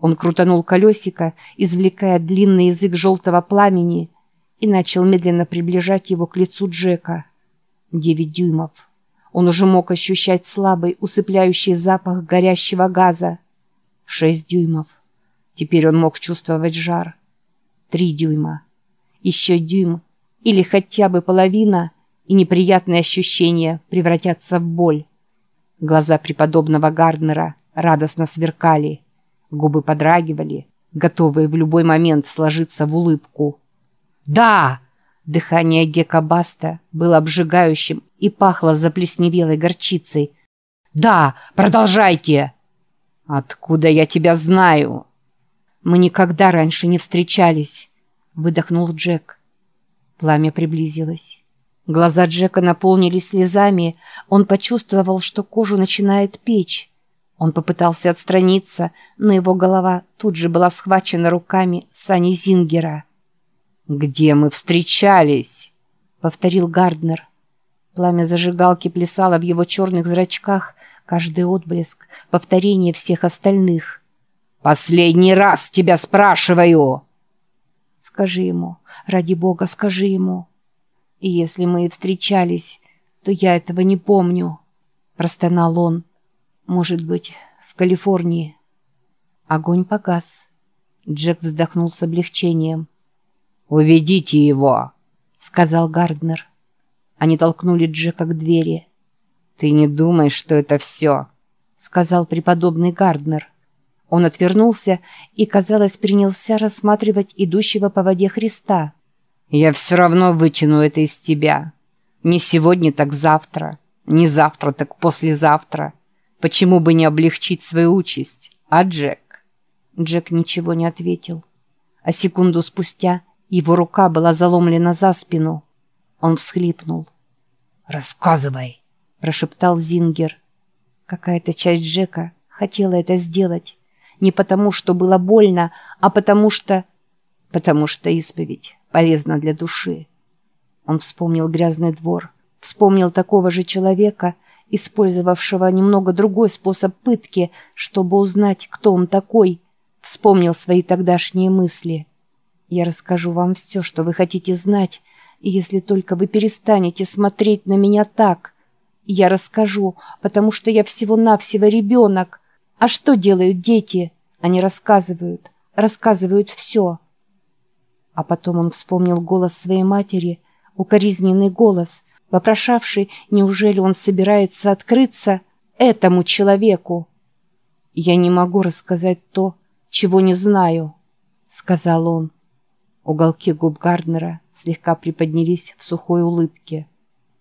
Он крутанул колесико, извлекая длинный язык желтого пламени, и начал медленно приближать его к лицу Джека. Девять дюймов. Он уже мог ощущать слабый, усыпляющий запах горящего газа. Шесть дюймов. Теперь он мог чувствовать жар. Три дюйма. Еще дюйм. Или хотя бы половина, и неприятные ощущения превратятся в боль. Глаза преподобного Гарднера радостно сверкали. Губы подрагивали, готовые в любой момент сложиться в улыбку. «Да!» Дыхание Гека Баста было обжигающим и пахло заплесневелой горчицей. «Да, продолжайте!» «Откуда я тебя знаю?» «Мы никогда раньше не встречались», — выдохнул Джек. Пламя приблизилось. Глаза Джека наполнились слезами, он почувствовал, что кожу начинает печь. Он попытался отстраниться, но его голова тут же была схвачена руками Сани Зингера. «Где мы встречались?» — повторил Гарднер. Пламя зажигалки плясало в его черных зрачках, каждый отблеск, повторение всех остальных. «Последний раз тебя спрашиваю!» «Скажи ему, ради бога, скажи ему!» «И если мы и встречались, то я этого не помню», — простонал он. «Может быть, в Калифорнии». Огонь погас. Джек вздохнул с облегчением. «Уведите его!» — сказал Гарднер. Они толкнули Джека к двери. «Ты не думай, что это все!» — сказал преподобный Гарднер. Он отвернулся и, казалось, принялся рассматривать идущего по воде Христа. «Я все равно вытяну это из тебя. Не сегодня, так завтра. Не завтра, так послезавтра. Почему бы не облегчить свою участь, а, Джек?» Джек ничего не ответил. А секунду спустя его рука была заломлена за спину. Он всхлипнул. «Рассказывай», – прошептал Зингер. Какая-то часть Джека хотела это сделать. Не потому, что было больно, а потому что... Потому что исповедь полезна для души. Он вспомнил грязный двор, вспомнил такого же человека, использовавшего немного другой способ пытки, чтобы узнать, кто он такой, вспомнил свои тогдашние мысли – я расскажу вам все, что вы хотите знать, если только вы перестанете смотреть на меня так. Я расскажу, потому что я всего-навсего ребенок. А что делают дети? Они рассказывают, рассказывают все. А потом он вспомнил голос своей матери, укоризненный голос, вопрошавший, неужели он собирается открыться этому человеку. «Я не могу рассказать то, чего не знаю», — сказал он. Уголки губ Гарднера слегка приподнялись в сухой улыбке.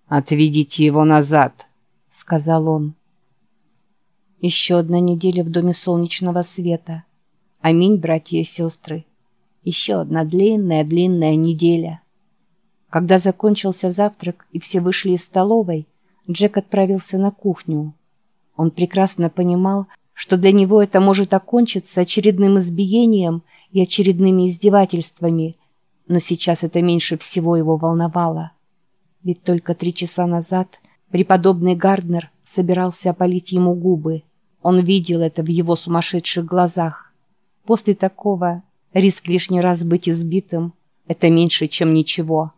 «Отведите его назад», — сказал он. Еще одна неделя в Доме Солнечного Света. Аминь, братья и сестры. Еще одна длинная-длинная неделя. Когда закончился завтрак и все вышли из столовой, Джек отправился на кухню. Он прекрасно понимал, что для него это может окончиться очередным избиением и очередными издевательствами, но сейчас это меньше всего его волновало. Ведь только три часа назад преподобный Гарднер собирался опалить ему губы. Он видел это в его сумасшедших глазах. После такого риск лишний раз быть избитым – это меньше, чем ничего.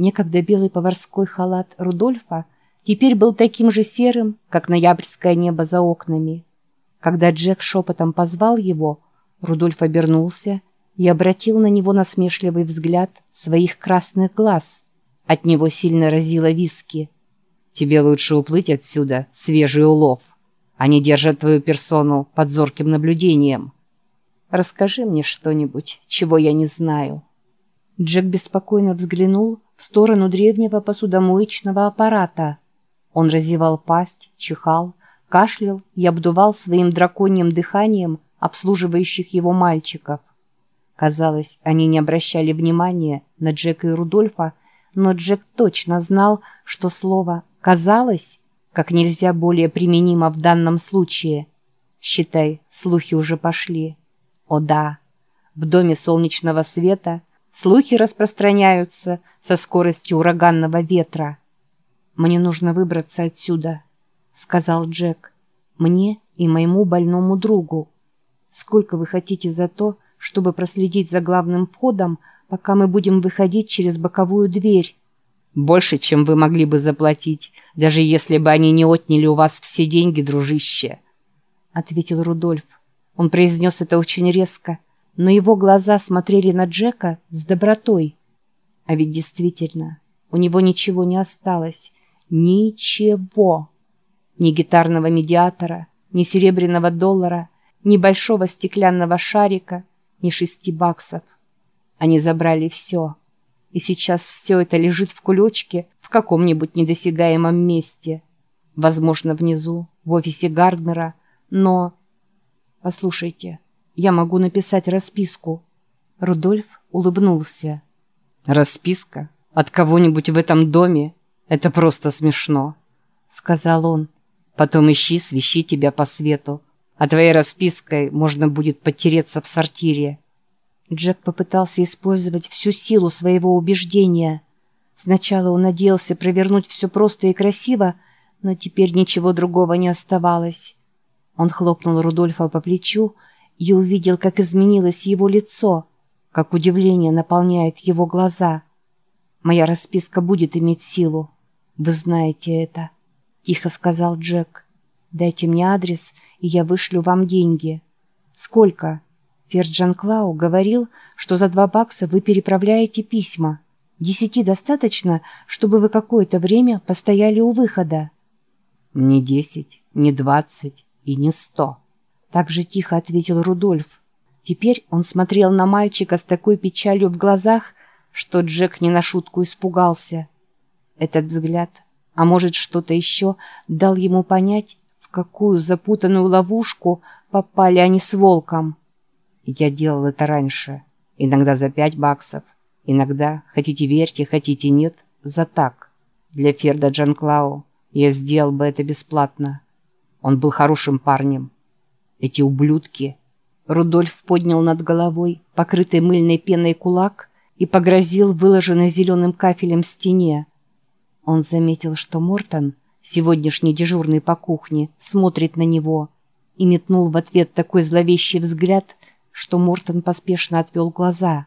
Некогда белый поварской халат Рудольфа теперь был таким же серым, как ноябрьское небо за окнами. Когда Джек шепотом позвал его – Рудольф обернулся и обратил на него насмешливый взгляд своих красных глаз. От него сильно разило виски. «Тебе лучше уплыть отсюда, свежий улов. Они держат твою персону под зорким наблюдением. Расскажи мне что-нибудь, чего я не знаю». Джек беспокойно взглянул в сторону древнего посудомоечного аппарата. Он разевал пасть, чихал, кашлял и обдувал своим драконьим дыханием обслуживающих его мальчиков. Казалось, они не обращали внимания на Джека и Рудольфа, но Джек точно знал, что слово «казалось» как нельзя более применимо в данном случае. Считай, слухи уже пошли. О да, в доме солнечного света слухи распространяются со скоростью ураганного ветра. «Мне нужно выбраться отсюда», — сказал Джек. «Мне и моему больному другу». Сколько вы хотите за то, чтобы проследить за главным входом, пока мы будем выходить через боковую дверь?» «Больше, чем вы могли бы заплатить, даже если бы они не отняли у вас все деньги, дружище», — ответил Рудольф. Он произнес это очень резко, но его глаза смотрели на Джека с добротой. А ведь действительно, у него ничего не осталось. Ничего. Ни гитарного медиатора, ни серебряного доллара, ни большого стеклянного шарика, ни шести баксов. Они забрали все. И сейчас все это лежит в кулечке в каком-нибудь недосягаемом месте. Возможно, внизу, в офисе Гарднера, но... Послушайте, я могу написать расписку. Рудольф улыбнулся. Расписка? От кого-нибудь в этом доме? Это просто смешно, сказал он. Потом ищи, свищи тебя по свету. А твоей распиской можно будет потереться в сортире. Джек попытался использовать всю силу своего убеждения. Сначала он надеялся провернуть все просто и красиво, но теперь ничего другого не оставалось. Он хлопнул Рудольфа по плечу и увидел, как изменилось его лицо, как удивление наполняет его глаза. «Моя расписка будет иметь силу. Вы знаете это», — тихо сказал Джек. «Дайте мне адрес, и я вышлю вам деньги». «Сколько?» Ферджан Клау говорил, что за два бакса вы переправляете письма. Десяти достаточно, чтобы вы какое-то время постояли у выхода. «Не десять, не двадцать и не сто», — так же тихо ответил Рудольф. Теперь он смотрел на мальчика с такой печалью в глазах, что Джек не на шутку испугался. Этот взгляд, а может что-то еще, дал ему понять, в какую запутанную ловушку попали они с волком. Я делал это раньше. Иногда за пять баксов. Иногда, хотите верьте, хотите нет, за так. Для Ферда Джанклау я сделал бы это бесплатно. Он был хорошим парнем. Эти ублюдки. Рудольф поднял над головой покрытый мыльной пеной кулак и погрозил выложенной зеленым кафелем стене. Он заметил, что Мортон, сегодняшний дежурный по кухне, смотрит на него и метнул в ответ такой зловещий взгляд, что Мортон поспешно отвел глаза.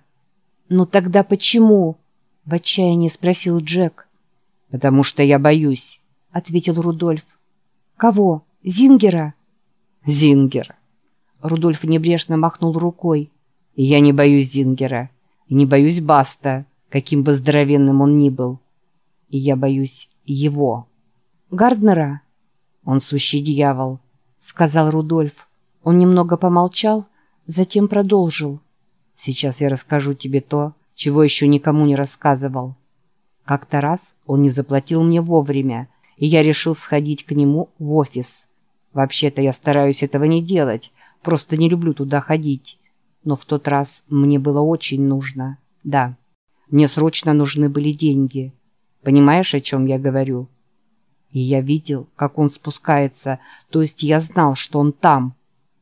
«Ну тогда почему?» — в отчаянии спросил Джек. «Потому что я боюсь», — ответил Рудольф. «Кого? Зингера?» «Зингер». Рудольф небрежно махнул рукой. «Я не боюсь Зингера. И не боюсь Баста, каким бы здоровенным он ни был. И я боюсь его». «Гарднера?» «Он сущий дьявол», — сказал Рудольф. Он немного помолчал, Затем продолжил. «Сейчас я расскажу тебе то, чего еще никому не рассказывал. Как-то раз он не заплатил мне вовремя, и я решил сходить к нему в офис. Вообще-то я стараюсь этого не делать, просто не люблю туда ходить. Но в тот раз мне было очень нужно. Да, мне срочно нужны были деньги. Понимаешь, о чем я говорю?» И я видел, как он спускается, то есть я знал, что он там.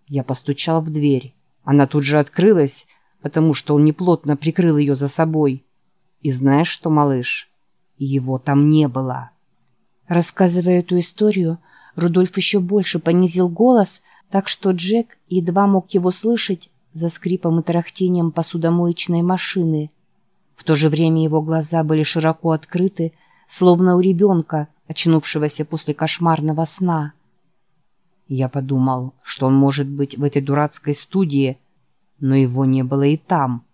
Я постучал в дверь. Она тут же открылась, потому что он неплотно прикрыл ее за собой. И знаешь что, малыш? Его там не было. Рассказывая эту историю, Рудольф еще больше понизил голос, так что Джек едва мог его слышать за скрипом и тарахтением посудомоечной машины. В то же время его глаза были широко открыты, словно у ребенка, очнувшегося после кошмарного сна. Я подумал, что он может быть в этой дурацкой студии, но его не было и там.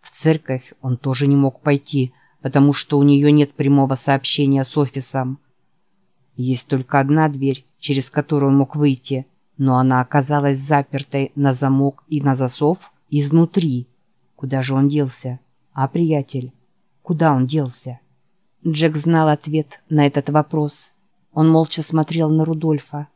В церковь он тоже не мог пойти, потому что у нее нет прямого сообщения с офисом. Есть только одна дверь, через которую он мог выйти, но она оказалась запертой на замок и на засов изнутри. Куда же он делся? А, приятель, куда он делся? Джек знал ответ на этот вопрос. Он молча смотрел на Рудольфа.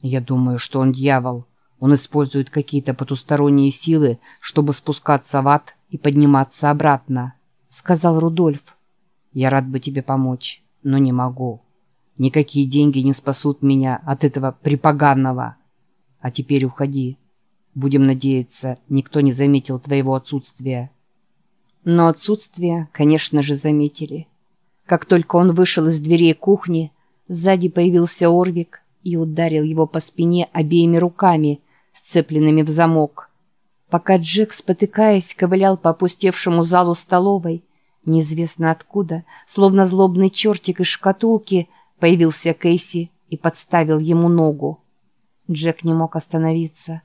Я думаю, что он дьявол. Он использует какие-то потусторонние силы, чтобы спускаться в ад и подниматься обратно», — сказал Рудольф. «Я рад бы тебе помочь, но не могу. Никакие деньги не спасут меня от этого припоганного. А теперь уходи. Будем надеяться, никто не заметил твоего отсутствия». Но отсутствие, конечно же, заметили. Как только он вышел из дверей кухни, сзади появился Орвик и ударил его по спине обеими руками, сцепленными в замок. Пока Джек, спотыкаясь, ковылял по опустевшему залу столовой, неизвестно откуда, словно злобный чертик из шкатулки, появился Кейси и подставил ему ногу. Джек не мог остановиться.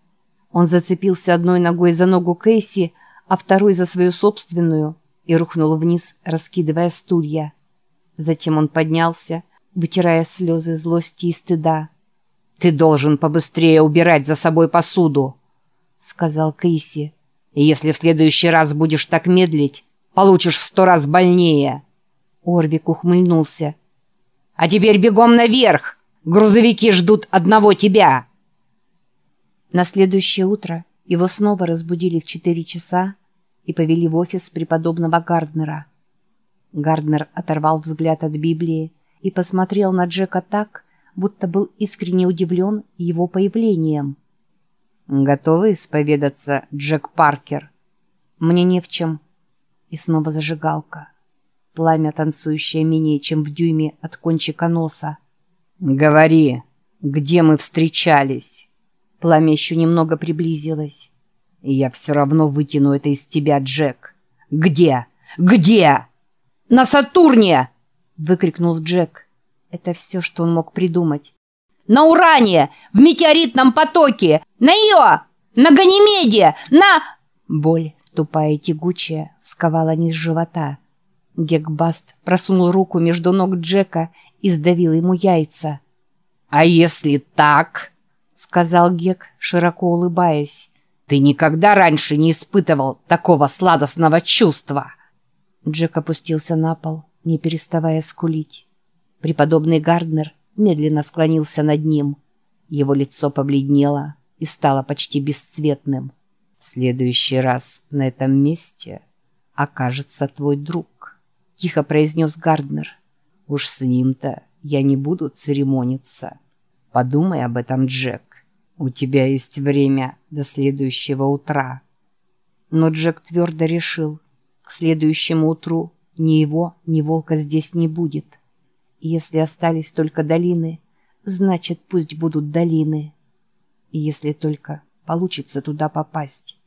Он зацепился одной ногой за ногу Кейси, а второй за свою собственную и рухнул вниз, раскидывая стулья. Затем он поднялся, вытирая слезы злости и стыда. «Ты должен побыстрее убирать за собой посуду», — сказал Кейси. «И если в следующий раз будешь так медлить, получишь в сто раз больнее». Орвик ухмыльнулся. «А теперь бегом наверх! Грузовики ждут одного тебя!» На следующее утро его снова разбудили в четыре часа и повели в офис преподобного Гарднера. Гарднер оторвал взгляд от Библии и посмотрел на Джека так, будто был искренне удивлен его появлением. «Готовы исповедаться, Джек Паркер?» «Мне не в чем». И снова зажигалка. Пламя, танцующее менее чем в дюйме от кончика носа. «Говори, где мы встречались?» Пламя еще немного приблизилось. «Я все равно вытяну это из тебя, Джек. Где? Где?» «На Сатурне!» — выкрикнул Джек. Это все, что он мог придумать. «На Уране! В метеоритном потоке! На Ио! На Ганимеде! На...» Боль, тупая и тягучая, сковала низ живота. Гекбаст просунул руку между ног Джека и сдавил ему яйца. «А если так?» — сказал Гек, широко улыбаясь. «Ты никогда раньше не испытывал такого сладостного чувства!» Джек опустился на пол, не переставая скулить. Преподобный Гарднер медленно склонился над ним. Его лицо побледнело и стало почти бесцветным. «В следующий раз на этом месте окажется твой друг», — тихо произнес Гарднер. «Уж с ним-то я не буду церемониться. Подумай об этом, Джек. У тебя есть время до следующего утра». Но Джек твердо решил — к следующему утру ни его, ни волка здесь не будет. Если остались только долины, значит, пусть будут долины. Если только получится туда попасть.